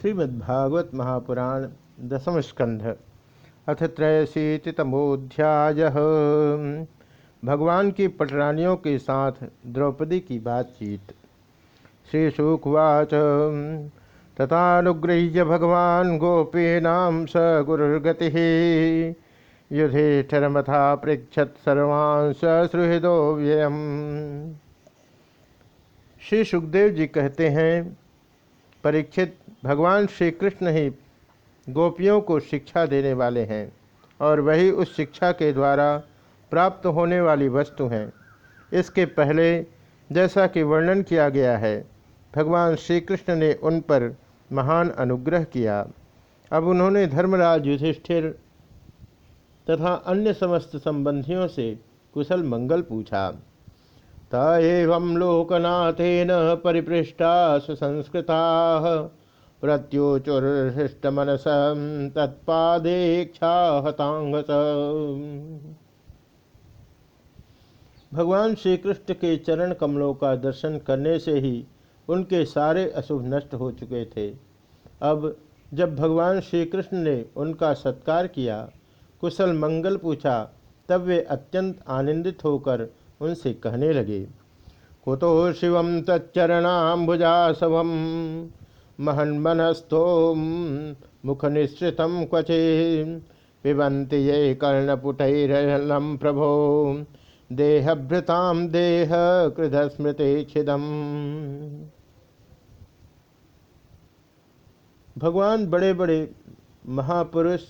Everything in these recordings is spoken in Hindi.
श्रीमद्भागवत महापुराण दसम स्कंध अथ त्रयशीतितमोध्याय भगवान की पटरानियों के साथ द्रौपदी की बातचीत। श्री शुकवाच तथानुगृह्य भगवान गोपीनाम स गुरुर्गति। युधिष्ठिरमथा पृक्षत सर्वान् ससुहृदो व्ययम। श्री सुखदेव जी कहते हैं, परीक्षित भगवान श्री कृष्ण ही गोपियों को शिक्षा देने वाले हैं और वही उस शिक्षा के द्वारा प्राप्त होने वाली वस्तु हैं। इसके पहले, जैसा कि वर्णन किया गया है, भगवान श्री कृष्ण ने उन पर महान अनुग्रह किया। अब उन्होंने धर्मराज युधिष्ठिर तथा अन्य समस्त संबंधियों से कुशल मंगल पूछा। त एवं लोकनाथेन परिपृष्टा सुसंस्कृता। प्रत्युचुर्हृष्टमनस तत्पादेक्षा हतांगत भगवान श्री कृष्ण के चरण कमलों का दर्शन करने से ही उनके सारे अशुभ नष्ट हो चुके थे। अब जब भगवान श्री कृष्ण ने उनका सत्कार किया, कुशल मंगल पूछा, तब वे अत्यंत आनंदित होकर उनसे कहने लगे, कुतो शिव तच्चरणाबुजासव महन्मनस्थो मुख निश्रित क्वचे। पिबंति ये कर्णपुटैरलम प्रभो। देहभृताम देह कृध स्मृति छिदम भगवान बड़े बड़े महापुरुष,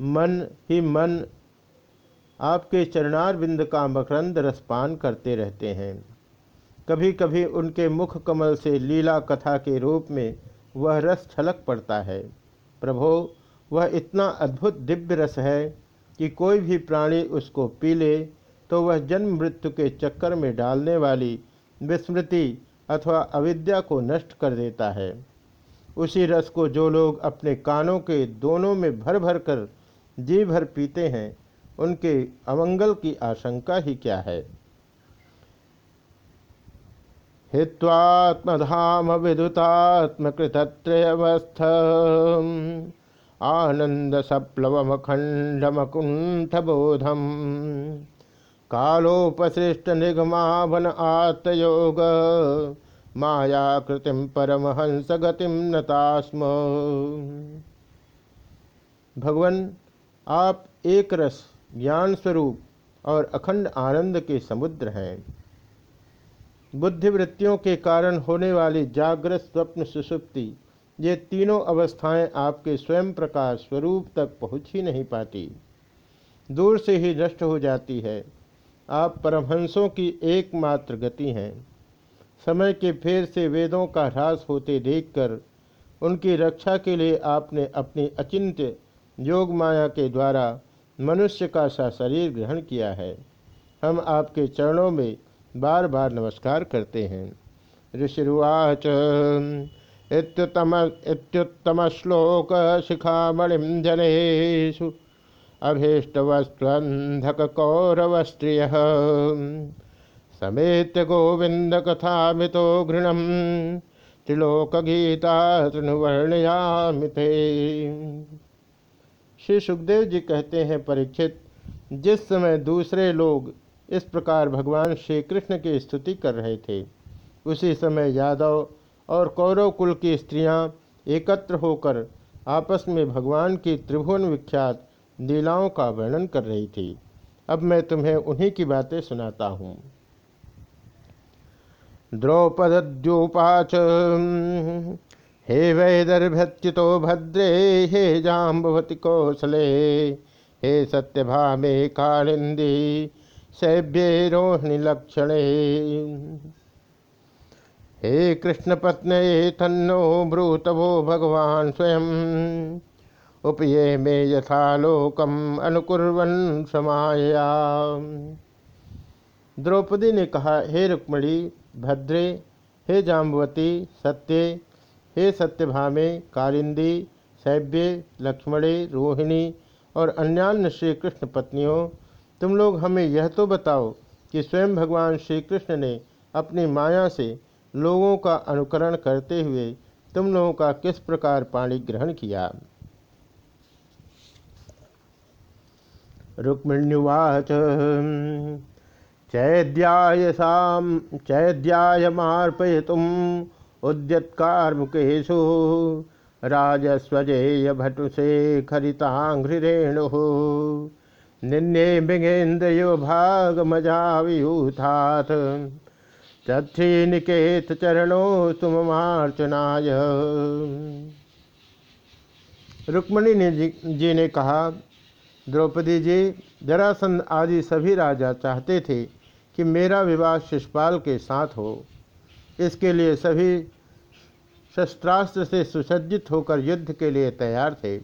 मन ही मन आपके चरणार बिंद का मकरंद रसपान करते रहते हैं। कभी कभी उनके मुख कमल से लीला कथा के रूप में वह रस छलक पड़ता है। प्रभो, वह इतना अद्भुत दिव्य रस है कि कोई भी प्राणी उसको पी ले तो वह जन्म मृत्यु के चक्कर में डालने वाली विस्मृति अथवा अविद्या को नष्ट कर देता है। उसी रस को जो लोग अपने कानों के दोनों में भर भर कर जी भर पीते हैं, उनके अमंगल की आशंका ही क्या है? हित्वात्मधाम विदुतात्मकृतत्रयवस्थ आनंद बोधम कालोपसृष्ट निगमावन आत्मयोग मायाकृतिम परमहंस गतिम नतास्म। भगवान, आप एक रस ज्ञान स्वरूप और अखंड आनंद के समुद्र हैं। बुद्धिवृत्तियों के कारण होने वाली जागृत स्वप्न सुसुप्ति, ये तीनों अवस्थाएँ आपके स्वयं प्रकाश स्वरूप तक पहुँच ही नहीं पाती। दूर से ही नष्ट हो जाती है। आप परमहंसों की एकमात्र गति हैं। समय के फेर से वेदों का ह्रास होते देखकर उनकी रक्षा के लिए आपने अपनी अचिंत्य योग माया के द्वारा मनुष्य का सा शरीर ग्रहण किया है। हम आपके चरणों में बार बार नमस्कार करते हैं। ऋषिवाच इत्युत्तम इत्युत्तम श्लोक शिखामणिम जनेशु अभीष्टवस्त्वंधक कौरव स्त्रिय समेत गोविंद कथा मितो घृणम। त्रिलोक गीता तृणवर्णयामिते श्री सुखदेव जी कहते हैं, परीक्षित, जिस समय दूसरे लोग इस प्रकार भगवान श्री कृष्ण की स्तुति कर रहे थे। उसी समय यादव और कौरव कुल की स्त्रियाँ एकत्र होकर आपस में भगवान की त्रिभुवन विख्यात लीलाओं का वर्णन कर रही थी। अब मैं तुम्हें उन्हीं की बातें सुनाता हूँ। द्रौपद्योपाच हे वैदर्भ्यच्युतो भद्रे, हे जाम्बवती कौशले, हे सत्यभामे कालिंदी सैभ्ये रोहिणी लक्षण। हे कृष्णपत्न, तन्नो ब्रूतवो भगवान स्वयं। उपये मे यथालोकम अनुकुर्वन समाया द्रौपदी ने कहा, हे रुक्मणी, भद्रे, हे जाम्बवती सत्य, हे सत्यभामे कालिंदी सैभ्य लक्ष्मणे, रोहिणी और अन्यान्य श्री कृष्ण पत्नियों तुम लोग हमें यह तो बताओ कि स्वयं भगवान श्री कृष्ण ने अपनी माया से लोगों का अनुकरण करते हुए तुम लोगों का किस प्रकार पाणी ग्रहण किया? रुक्मिण्युवाच। चैद्याय साम, चैद्याय मार्पयितुम उद्यत्कार्मुकेशु राजस्वजेय भटुसे खरिताघ्रिरेणु निन्ने मृगेन्द्रयो भागमजावियूथाथ चक्षी निकेत चरणो सुमार्चनाय रुक्मणी ने जी ने कहा, द्रौपदी जी, जरासंध आदि सभी राजा चाहते थे कि मेरा विवाह शिषपाल के साथ हो। इसके लिए सभी शस्त्रास्त्र से सुसज्जित होकर युद्ध के लिए तैयार थे।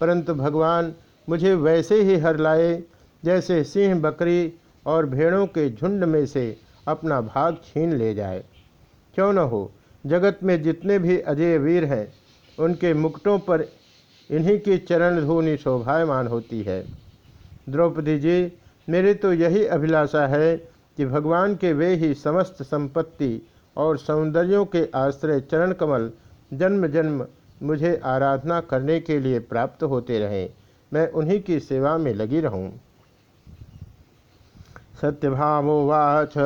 परंतु भगवान मुझे वैसे ही हर लाए, जैसे सिंह बकरी और भेड़ों के झुंड में से अपना भाग छीन ले जाए। क्यों न हो, जगत में जितने भी अजय वीर हैं, उनके मुकुटों पर इन्हीं की चरण धूनि शोभायमान होती है। द्रौपदी जी, मेरी तो यही अभिलाषा है कि भगवान के वे ही समस्त संपत्ति और सौंदर्यों के आश्रय चरण कमल जन्म जन्म मुझे आराधना करने के लिए प्राप्त होते रहें। मैं उन्हीं की सेवा में लगी रहूँ। सत्यभामोवाच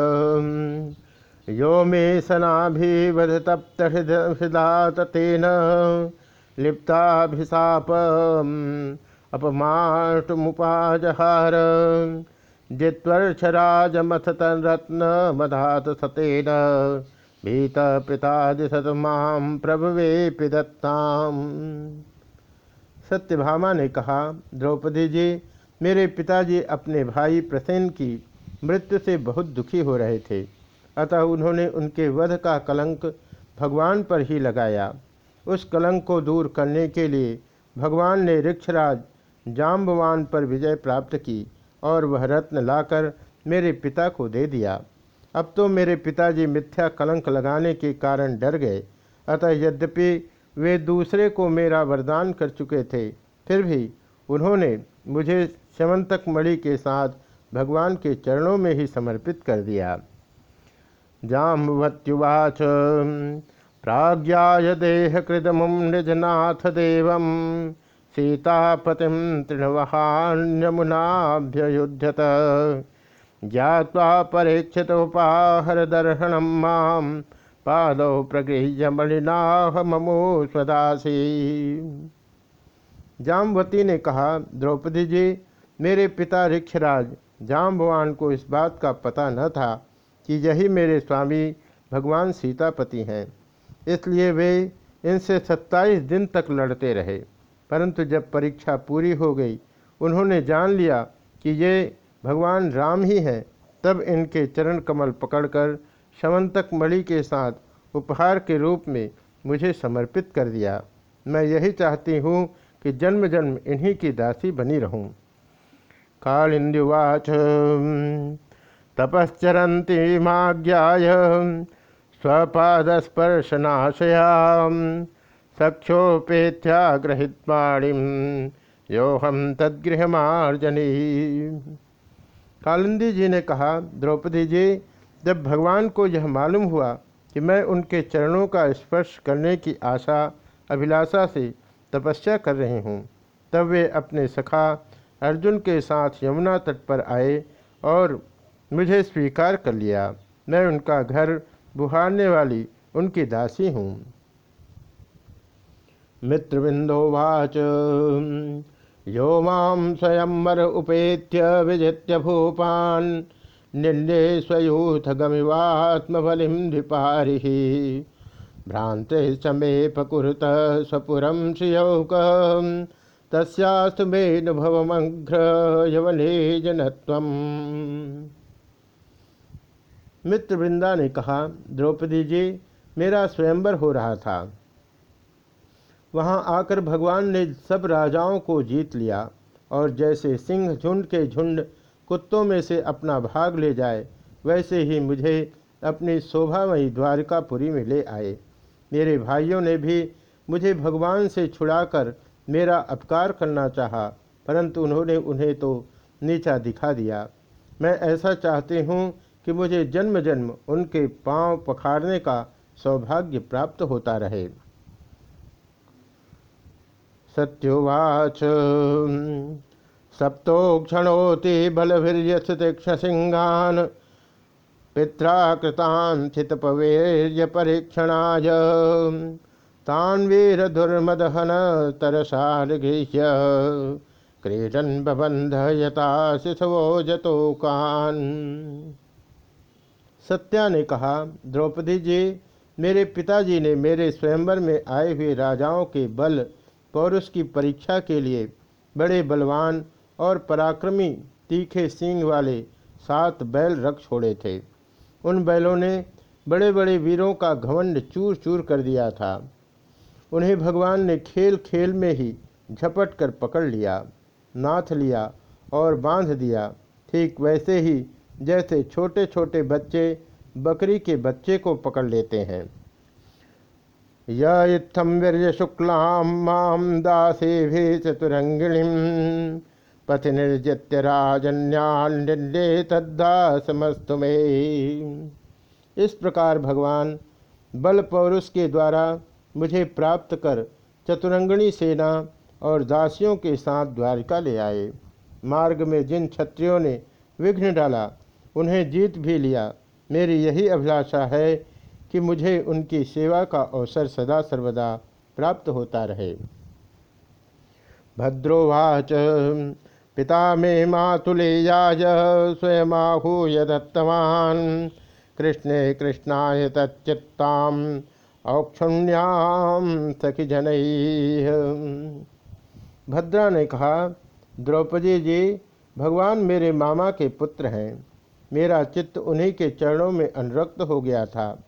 यो मे सनाभिवधतप्त हृदा तेन लिप्ताभिशाप अपमाटुमुपाजहार जित्वर्षराजमथ तन्रत्न मधात सतेन भीत पितादिशत माम प्रभवे पिदत्ताम। सत्यभामा ने कहा, द्रौपदी जी, मेरे पिताजी अपने भाई प्रसेन की मृत्यु से बहुत दुखी हो रहे थे। अतः उन्होंने उनके वध का कलंक भगवान पर ही लगाया। उस कलंक को दूर करने के लिए भगवान ने ऋक्षराज जाम्बवान पर विजय प्राप्त की और वह रत्न लाकर मेरे पिता को दे दिया। अब तो मेरे पिताजी मिथ्या कलंक लगाने के कारण डर गए। अतः यद्यपि वे दूसरे को मेरा वरदान कर चुके थे। फिर भी उन्होंने मुझे शमंतक मणि के साथ भगवान के चरणों में ही समर्पित कर दिया। जाम्बवत्युवाच, प्राज्ञाय देह कृदमुम निजनाथ देव सीतापतिम तृणवहान्यमुनाभ्युध्यत ज्ञावा परीक्षित उपाहर दर्शन माम पादौ प्रगृह्य मलिनाह ममो स्वदासी जामवती ने कहा, द्रौपदी जी, मेरे पिता ऋक्षराज, जाम्बवान को इस बात का पता न था कि यही मेरे स्वामी भगवान सीतापति हैं। इसलिए वे इनसे सत्ताईस दिन तक लड़ते रहे। परंतु जब परीक्षा पूरी हो गई, उन्होंने जान लिया कि ये भगवान राम ही हैं, तब इनके चरण कमल पकड़कर शवंतक मणि के साथ उपहार के रूप में मुझे समर्पित कर दिया। मैं यही चाहती हूँ कि जन्म जन्म इन्हीं की दासी बनी रहूँ। कालिंदुवाच तपश्चरती माज्ञाय स्वपादस्पर्शनाशया सक्षोपेत्या गृहित्वाणिम योहम तद्गृहमार्जनी। कालिंदी जी ने कहा, द्रौपदी जी जब भगवान को यह मालूम हुआ कि मैं उनके चरणों का स्पर्श करने की आशा, अभिलाषा से तपस्या कर रही हूँ, तब वे अपने सखा अर्जुन के साथ यमुना तट पर आए और मुझे स्वीकार कर लिया। मैं उनका घर बुहारने वाली उनकी दासी हूँ। मित्रबिंदोवाच यो माँ स्वयंवर उपेत्य विजित्य भूपान। निंदे स्वयूथ गमिवात्मबलिम धिपारि भ्रांते समे पकुरत स्वपुरम श्रियौक तस्यास्तु मेनुभवमघ्र यवने जनत्वम मित्र वृंदा ने कहा, द्रौपदी जी, मेरा स्वयंवर हो रहा था। वहाँ आकर भगवान ने सब राजाओं को जीत लिया और जैसे सिंह झुंड के झुंड कुत्तों में से अपना भाग ले जाए, वैसे ही मुझे अपनी शोभामयी द्वारकापुरी में ले आए। मेरे भाइयों ने भी मुझे भगवान से छुड़ाकर मेरा अपकार करना चाहा, परंतु उन्होंने उन्हें तो नीचा दिखा दिया। मैं ऐसा चाहती हूँ कि मुझे जन्म जन्म उनके पाँव पखाड़ने का सौभाग्य प्राप्त होता रहे। सत्युवाच। सप्तो क्षणोति बलवीर्यसतीक्षसिंहान् पित्रा कृतान् चितपवेर्य परीक्षणाय तान् वीरदुर्मदहन तरसार्गृह्य क्रीडन बबंध यथा शिशवो जतोकान सत्या ने कहा, द्रौपदी जी, मेरे पिताजी ने मेरे स्वयंवर में आए हुए राजाओं के बल पौरुष की परीक्षा के लिए बड़े बलवान और पराक्रमी तीखे सींग वाले सात बैल रख छोड़े थे। उन बैलों ने बड़े बड़े वीरों का घमंड चूर चूर कर दिया था। उन्हें भगवान ने खेल खेल में ही झपट कर पकड़ लिया, नाथ लिया और बाँध दिया। ठीक वैसे ही जैसे छोटे छोटे बच्चे बकरी के बच्चे को पकड़ लेते हैं। यम वीर शुक्लाम माम दासे भी चतुरंगिणी। पथ निर्जित्य राजन्यान्डे तद्दासमस्तु इस प्रकार भगवान बल पौरुष के द्वारा मुझे प्राप्त कर चतुरंगणी सेना और दासियों के साथ द्वारिका ले आए। मार्ग में जिन क्षत्रियों ने विघ्न डाला, उन्हें जीत भी लिया। मेरी यही अभिलाषा है कि मुझे उनकी सेवा का अवसर सदा सर्वदा प्राप्त होता रहे। भद्रोवाच पिता मे मातुलेयाय स्वयमाहूय दत्तवान्। कृष्णे कृष्णाय तच्चित्ताम, औक्षुण्याम सखी जनई भद्रा ने कहा, द्रौपदी जी, भगवान मेरे मामा के पुत्र हैं। मेरा चित्त उन्हीं के चरणों में अनुरक्त हो गया था।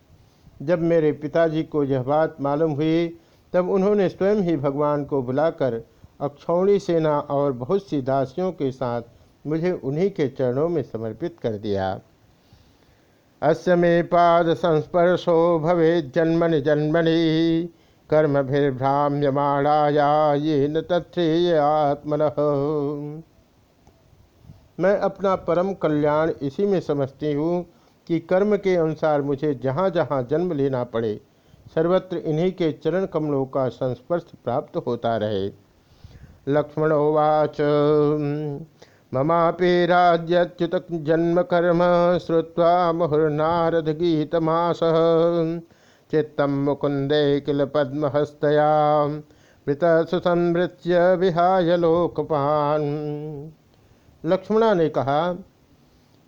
जब मेरे पिताजी को यह बात मालूम हुई, तब उन्होंने स्वयं ही भगवान को बुलाकर अक्षौणी सेना और बहुत सी दासियों के साथ मुझे उन्हीं के चरणों में समर्पित कर दिया। अस्य मे पाद संस्पर्शो भवे जन्मनि जन्मनि, कर्म भ्राम्यमाणाया ये न तथ्य आत्मन। मैं अपना परम कल्याण इसी में समझती हूँ कि कर्म के अनुसार मुझे जहाँ जहाँ जन्म लेना पड़े, सर्वत्र इन्हीं के चरण कमलों का संस्पर्श प्राप्त होता रहे। लक्ष्मणोवाच। ममापि राज्यच्युत जन्म कर्म श्रुवा मुहुर्नारद गीतमास चित्तम मुकुंदे किल पद्महस्तया। मृत सुसंवृत्य विहाय लोकपान। लक्ष्मणा ने कहा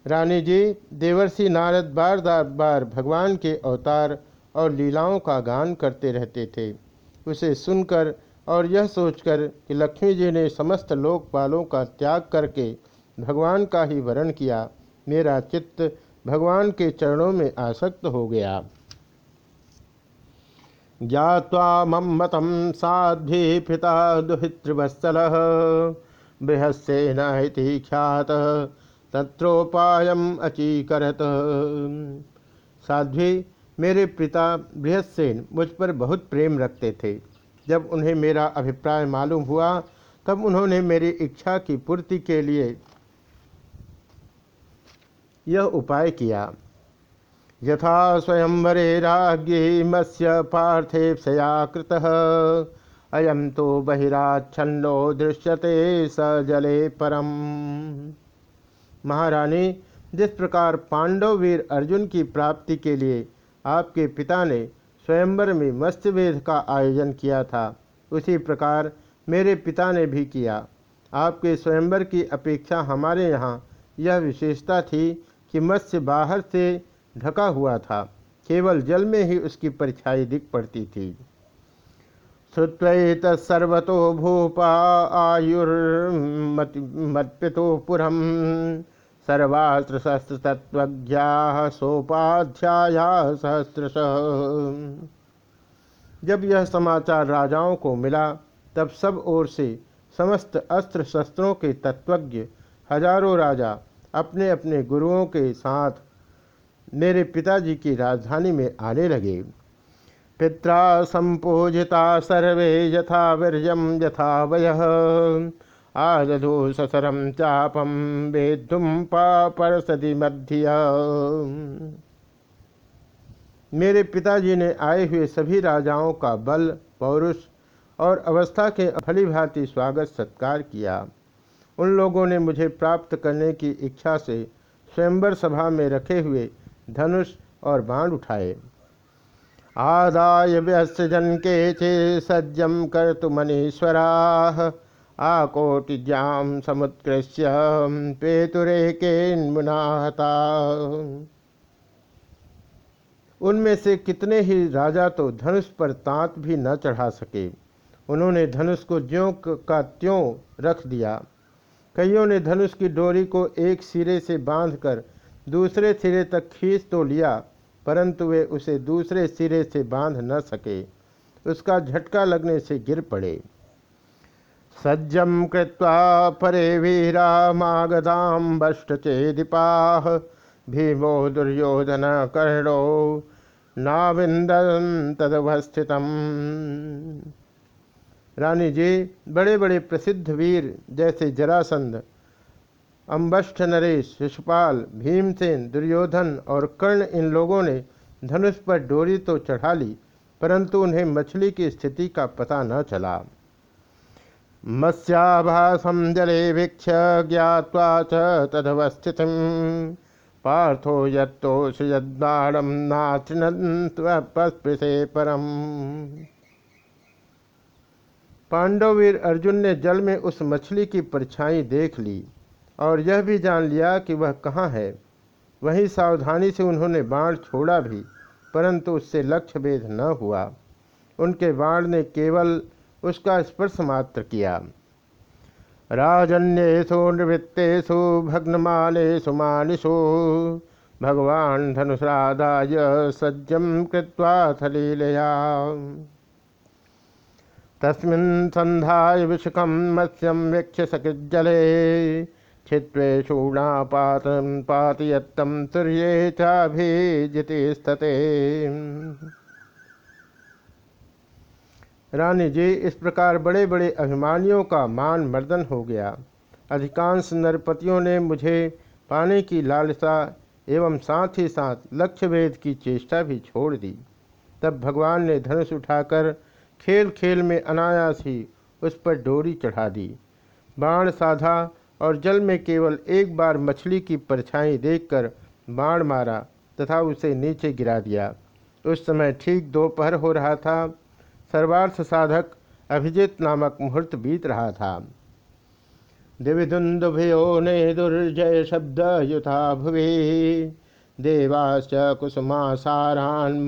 रानी जी देवर्षि नारद बार बार बार भगवान के अवतार और लीलाओं का गान करते रहते थे। उसे सुनकर और यह सोचकर कि लक्ष्मी जी ने समस्त लोकपालों का त्याग करके भगवान का ही वरण किया, मेरा चित्त भगवान के चरणों में आसक्त हो गया। ज्ञावा मम्मतम साध्वी पिता दुहितृवत्सल, बृहस्सेन ख्यात, तत्रोपायम अचीकरत। साध्वी, मेरे पिता बृहस्सेन मुझ पर बहुत प्रेम रखते थे। जब उन्हें मेरा अभिप्राय मालूम हुआ, तब उन्होंने मेरी इच्छा की पूर्ति के लिए यह उपाय किया। यथा स्वयंवरे राज्ञी मत्स्य पार्थेप्सया कृत। अयम तो बहिराच्छन्नो दृश्यते स जले परम। महारानी, जिस प्रकार पांडव वीर अर्जुन की प्राप्ति के लिए आपके पिता ने स्वयंवर में मत्स्यवेद का आयोजन किया था। उसी प्रकार मेरे पिता ने भी किया। आपके स्वयंवर की अपेक्षा हमारे यहाँ यह विशेषता थी कि मत्स्य बाहर से ढका हुआ था। केवल जल में ही उसकी परछाई दिख पड़ती थी। श्रुत्वत सर्वतो भूपा आयुर्मत्पितो पुरम। सर्वास्त्र शस्त्र तत्वज्ञा सोपाध्याया सहस्रश जब यह समाचार राजाओं को मिला, तब सब ओर से समस्त अस्त्र शस्त्रों के तत्वज्ञ हज़ारों राजा अपने अपने गुरुओं के साथ मेरे पिताजी की राजधानी में आने लगे। पिता संपूजिता सर्वे यथा वीर्यम यथा वय। आदधु ससरम चापम वेदुम पापरसदी मध्य। मेरे पिताजी ने आए हुए सभी राजाओं का बल, पौरुष और अवस्था के भली भांति स्वागत सत्कार किया। उन लोगों ने मुझे प्राप्त करने की इच्छा से स्वयंवर सभा में रखे हुए धनुष और बाण उठाए। आदाय व्यस्त जन के चे सज्जम कर तुमनीश्वरा आकोटिज्याम समुत्कृष्य पेतुरे के उनमें से कितने ही राजा तो धनुष पर तांत भी न चढ़ा सके। उन्होंने धनुष को ज्यों का त्यों रख दिया। कईयों ने धनुष की डोरी को एक सिरे से बांधकर दूसरे सिरे तक खींच तो लिया, परंतु वे उसे दूसरे सिरे से बाँध न सके। उसका झटका लगने से गिर पड़े। सज्जम कृत्वा परे वीरा मागदाम बष्टचेदिपाह भीमो दुर्योधन कर्णो नाविंदन तदवस्थित रानी जी बड़े बड़े प्रसिद्ध वीर जैसे जरासंध अम्बष्ठ नरेश शिशुपाल भीमसेन, दुर्योधन और कर्ण, इन लोगों ने धनुष पर डोरी तो चढ़ा ली, परंतु उन्हें मछली की स्थिति का पता न चला। मत्स्याभासम जले वीक्ष ज्ञावा च तदवस्थित। पार्थो यदोषयद्बाणम नाचिनस्पृशे परम। पांडववीर अर्जुन ने जल में उस मछली की परछाई देख ली और यह भी जान लिया कि वह कहाँ है। वहीं सावधानी से उन्होंने बाण छोड़ा भी, परंतु उससे लक्ष्य भेद न हुआ। उनके बाण ने केवल उसका स्पर्श मात्र किया। राजन्येषु निवृत्तेषु भग्नमानेषु मानिषु। भगवान धनुषराधाय सज्जम कृत्वा सलीलया। तस्मिन् संधाय विशुकं मत्स्यं वीक्ष्य सकृज्जले। छित्त्वे शूणापातं पातयत्तं तुर्ये चाभिजिते स्तते रानी जी, इस प्रकार बड़े बड़े अभिमानियों का मान मर्दन हो गया। अधिकांश नरपतियों ने मुझे पाने की लालसा एवं साथ ही साथ लक्ष्य भेद की चेष्टा भी छोड़ दी। तब भगवान ने धनुष उठाकर खेल खेल में अनायास ही उस पर डोरी चढ़ा दी। बाण साधा और जल में केवल एक बार मछली की परछाई देखकर बाण मारा तथा उसे नीचे गिरा दिया। उस समय ठीक दोपहर हो रहा था। सर्वार्थ साधक अभिजीत नामक मुहूर्त बीत रहा था। दिविदुन्दुभयो ने दुर्जय शब्द युथा भुवि। देवाश्च कुसुमासारान्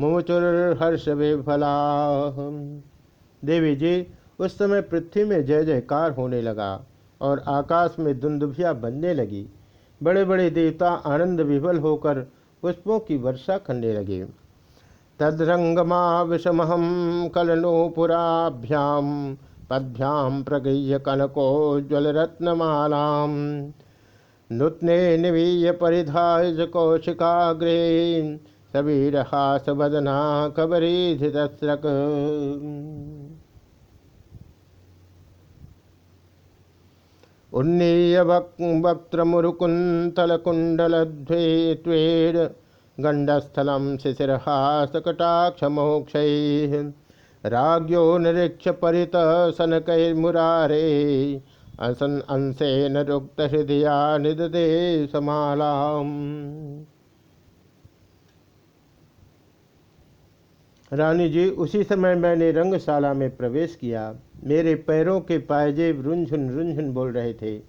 मुचुर्हर्ष विफला। देवी जी उस समय पृथ्वी में जय जयकार होने लगा और आकाश में दुंदुभिया बनने लगी। बड़े बड़े देवता आनंद विफल होकर पुष्पों की वर्षा करने लगे। तद्रंगमा विषमहम कलनोपुराभ्याम पद्भ्याम प्रगह्य कनको ज्वलरत्नमालाम नूत्ने निवीय परिधाय कौशिकाग्रे सबीरहास बदना कबरीधितस्रक उन्नीय वक्त्रमुरुकुन्तलकुण्डलध्वे त्वेर गंडस्थलम शिशिरहासकटाक्षमोक्ष राज्ञो निरीक्ष परित सनकैर्मुरारे असन अंशेन रुक्त हृदया निदे समाला रानी जी, उसी समय मैंने रंगशाला में प्रवेश किया। मेरे पैरों के पायजेब रुंझुन रुंझुन बोल रहे थे।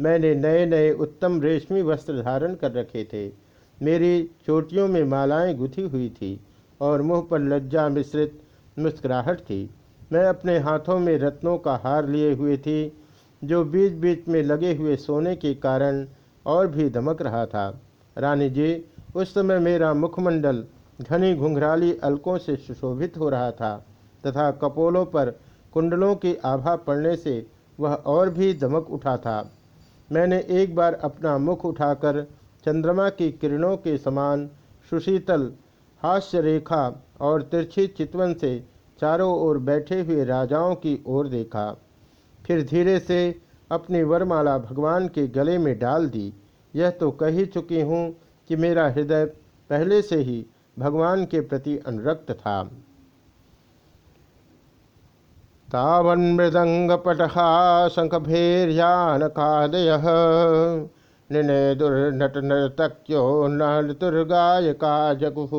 मैंने नए नए उत्तम रेशमी वस्त्र धारण कर रखे थे। मेरी चोटियों में मालाएँ गुथी हुई थी और मुँह पर लज्जा मिश्रित मुस्कुराहट थी। मैं अपने हाथों में रत्नों का हार लिए हुए थी, जो बीच बीच में लगे हुए सोने के कारण और भी दमक रहा था। रानी जी, उस समय मेरा मुखमंडल घनी घुंघराली अलकों से सुशोभित हो रहा था तथा कपोलों पर कुंडलों की आभा पड़ने से वह और भी दमक उठा था। मैंने एक बार अपना मुख उठाकर चंद्रमा की किरणों के समान सुशीतल हास्य रेखा और तिरछी चितवन से चारों ओर बैठे हुए राजाओं की ओर देखा। फिर धीरे से अपनी वरमाला भगवान के गले में डाल दी। यह तो कह ही चुकी हूँ कि मेरा हृदय पहले से ही भगवान के प्रति अनुरक्त था। तावन मृदंग पटहा तावन्मृदङ्गपटहा शङ्खभेर्यानकादयः निने दुर्नट नर्तक्यो नर्तुर्गायका जगुः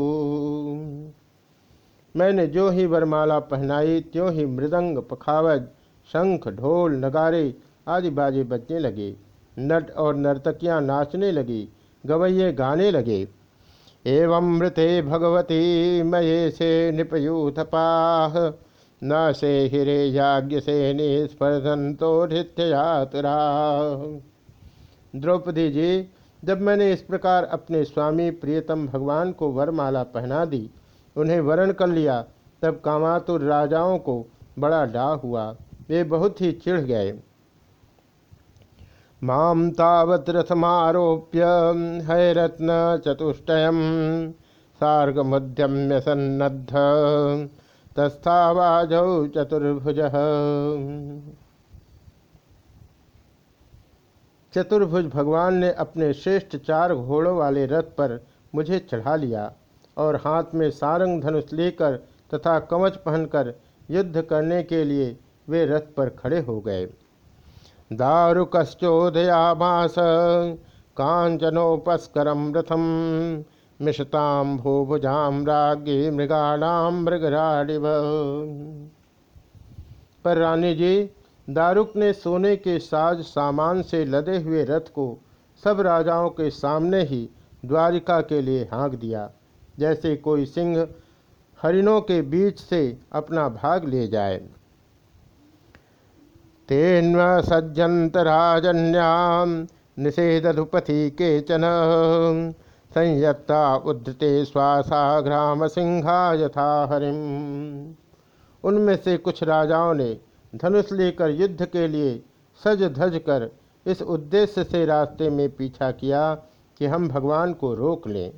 मैंने जो ही वरमाला पहनाई, त्यों ही मृदंग पखावज, शंख ढोल नगारे आदि बाजे बजने लगे। नट और नर्तकियाँ नाचने लगी, गवैये गाने लगे। एवं मृते भगवती, मये से निपयूथपाह न से हिरे याज्ञ से निस्पर्धन निस्पर्धंतो नृत्ययातरा। द्रौपदी जी, जब मैंने इस प्रकार अपने स्वामी प्रियतम भगवान को वरमाला पहना दी, उन्हें वरण कर लिया, तब कामातुर राजाओं को बड़ा डा हुआ। वे बहुत ही चिढ़ गए। माम तावत रथमारोप्य है रत्न चतुष्टयम सार्ग मध्यम्य सन्नद्ध, तस्थावाज चतुर्भुज। चतुर्भुज भगवान ने अपने श्रेष्ठ चार घोड़ों वाले रथ पर मुझे चढ़ा लिया और हाथ में सारंग धनुष लेकर तथा कवच पहनकर युद्ध करने के लिए वे रथ पर खड़े हो गए। दारुकश्चोदयामास कांचनोपस्करम रथम मिशताम भूभुजाम रागी मृगाणाम मृगराडिव। पर रानी जी दारुक ने सोने के साज सामान से लदे हुए रथ को सब राजाओं के सामने ही द्वारिका के लिए हाँक दिया, जैसे कोई सिंह हरिणों के बीच से अपना भाग ले जाए। तेन्व सज्जंतराजन्याम निषेधुपथि केचन। संयत्ता उद्धते श्वासा ग्राम सिंहा यथा हरिम। उनमें से कुछ राजाओं ने धनुष लेकर युद्ध के लिए सज धज कर इस उद्देश्य से रास्ते में पीछा किया कि हम भगवान को रोक लें।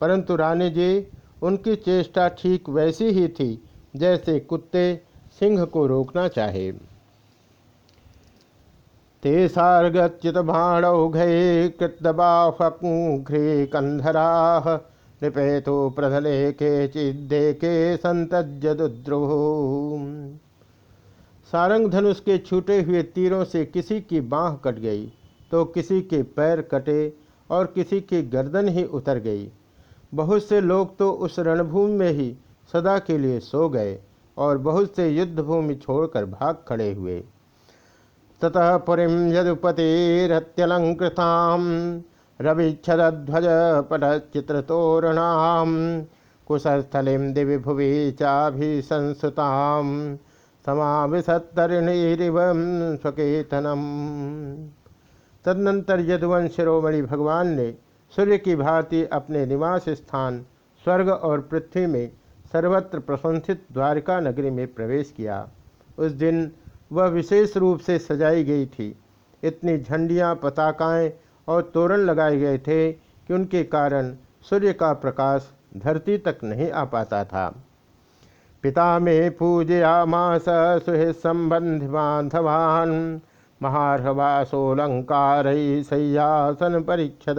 परंतु रानी जी, उनकी चेष्टा ठीक वैसी ही थी जैसे कुत्ते सिंह को रोकना चाहे। ते सार्गच्युत भाणौघे कृतबाह्रे कंधरा निपेतो प्रधले के चिदे के संतज्जुद्रुभ सारंग धनुष के छूटे हुए तीरों से किसी की बाँह कट गई तो किसी के पैर कटे और किसी की गर्दन ही उतर गई। बहुत से लोग तो उस रणभूमि में ही सदा के लिए सो गए और बहुत से युद्ध भूमि छोड़कर भाग खड़े हुए। ततः पुरी यदुपतिरत्यलंकृताम रविच्छध्वज पटचित्रतोरणाम कुशस्थलिम दिव्य भुवि चाभि चाभिसंसुताम समाविशतरिणीरिव स्वकेतनम तदनंतर यदुवंश शिरोमणि भगवान ने सूर्य की भांति अपने निवास स्थान, स्वर्ग और पृथ्वी में सर्वत्र प्रशंसित द्वारका नगरी में प्रवेश किया। उस दिन वह विशेष रूप से सजाई गई थी। इतनी झंडियाँ, पताकाएँ और तोरण लगाए गए थे कि उनके कारण सूर्य का प्रकाश धरती तक नहीं आ पाता था। पिता मे पूजयामास सुह संबंधि बांधवान। महारहवासोलंकार सयासन परीक्षद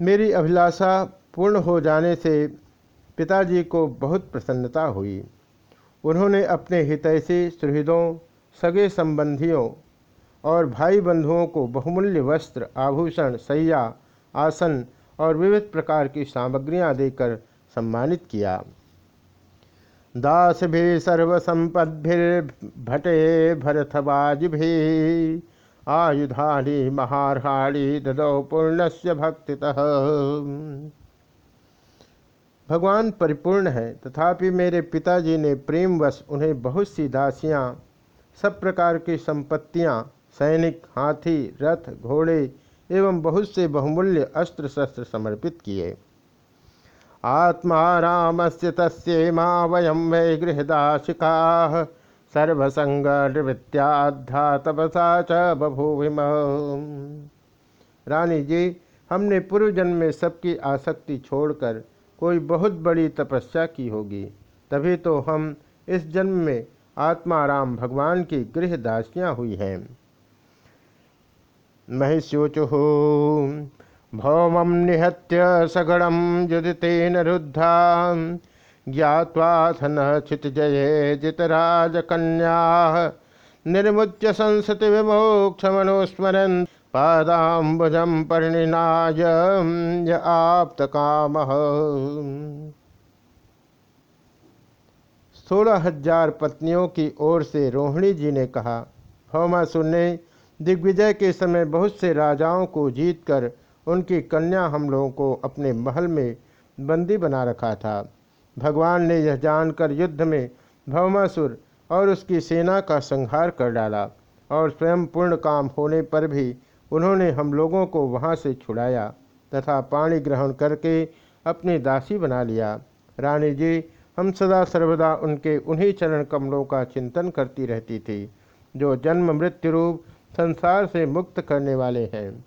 मेरी अभिलाषा पूर्ण हो जाने से पिताजी को बहुत प्रसन्नता हुई। उन्होंने अपने हितैषी सुहृदों, सगे संबंधियों और भाई बंधुओं को बहुमूल्य वस्त्र, आभूषण, सैया, आसन और विविध प्रकार की सामग्रियाँ देकर सम्मानित किया। दास भी सर्वसंपद्भिर्भटे भरथवाज भी आयुधानी महारहाड़ी ददौ पूर्ण से भक्ति भगवान परिपूर्ण है, तथापि मेरे पिताजी ने प्रेमवश उन्हें बहुत सी दासियाँ, सब प्रकार की संपत्तियाँ, सैनिक, हाथी, रथ, घोड़े एवं बहुत से बहुमूल्य अस्त्र शस्त्र समर्पित किए। आत्मा राम से तस्मा वयम वै गृहदाशिका सर्वसंग निवृत्त्याध्या तपसा च बभूविम। रानी जी, हमने पूर्व जन्म में सबकी आसक्ति छोड़कर कोई बहुत बड़ी तपस्या की होगी, तभी तो हम इस जन्म में आत्माराम भगवान की गृह दासियाँ हुई हैं। महिष्योचु भौम निहत्य सगणम युदितेन रुद्धा ज्ञावाथ न क्षितजये जितराजकन्या। निर्मुच्य संसति विमोक्ष मनुस्मरन् पादाम्बुजम परिणाय आप्त काम सोलह हज़ार पत्नियों की ओर से रोहिणी जी ने कहा, भौमासुर ने दिग्विजय के समय बहुत से राजाओं को जीतकर उनकी कन्या हम लोगों को अपने महल में बंदी बना रखा था। भगवान ने यह जानकर युद्ध में भौमासुर और उसकी सेना का संहार कर डाला और स्वयं पूर्ण काम होने पर भी उन्होंने हम लोगों को वहाँ से छुड़ाया तथा पाणी ग्रहण करके अपनी दासी बना लिया। रानी जी, हम सदा सर्वदा उनके उन्हीं चरण कमलों का चिंतन करती रहती थी, जो जन्म मृत्यु रूप संसार से मुक्त करने वाले हैं।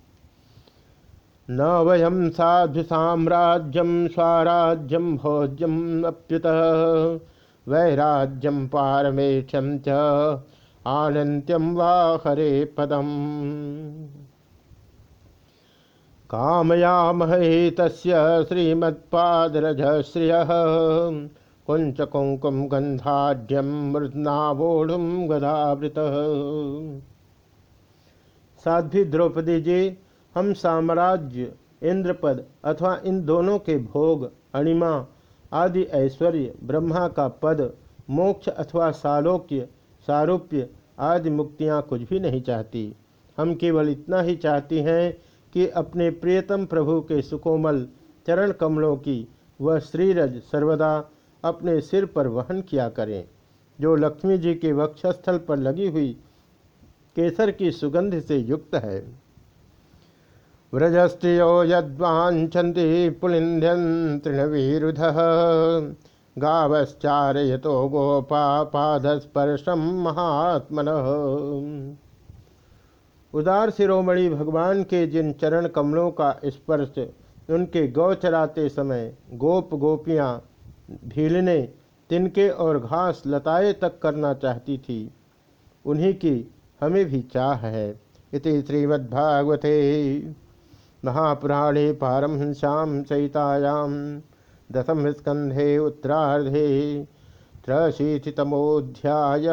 न वयम साधु साम्राज्यम स्वराज्यम भोज्यम अप्युत वैराज्यम पारमेक्षम च आनंत्यम वा हरे पदम। कामयामहे तस्य श्रीमत्पादरज श्रिय कुंच कुंकुम गंधाढ़ मृदनावोढ़ गदावृत। साध्वी द्रौपदी जी, हम साम्राज्य, इंद्रपद अथवा इन दोनों के भोग, अणिमा आदि ऐश्वर्य, ब्रह्मा का पद, मोक्ष अथवा सालोक्य, सारूप्य आदि मुक्तियाँ कुछ भी नहीं चाहती। हम केवल इतना ही चाहती हैं कि अपने प्रियतम प्रभु के सुकोमल चरण कमलों की वह श्रीरज सर्वदा अपने सिर पर वहन किया करें। जो लक्ष्मी जी के वक्षस्थल पर लगी हुई केसर की सुगंध से युक्त है। व्रजस्त्रियो यद्वांछन्ति पुलिंद्यन तृणवीरुध। गावश्चारयतो गोपा पादस्पर्शम महात्मन। उदार शिरोमणि भगवान के जिन चरण कमलों का स्पर्श, उनके गौ चराते समय गोप गोपियाँ भीलने तिनके और घास लताए तक करना चाहती थी। उन्हीं की हमें भी चाह है। इति श्रीमद्भागवते महापुराणे पारमश्याम सहितायां स्कंधे उत्तरार्धे त्रशीतितमोध्याय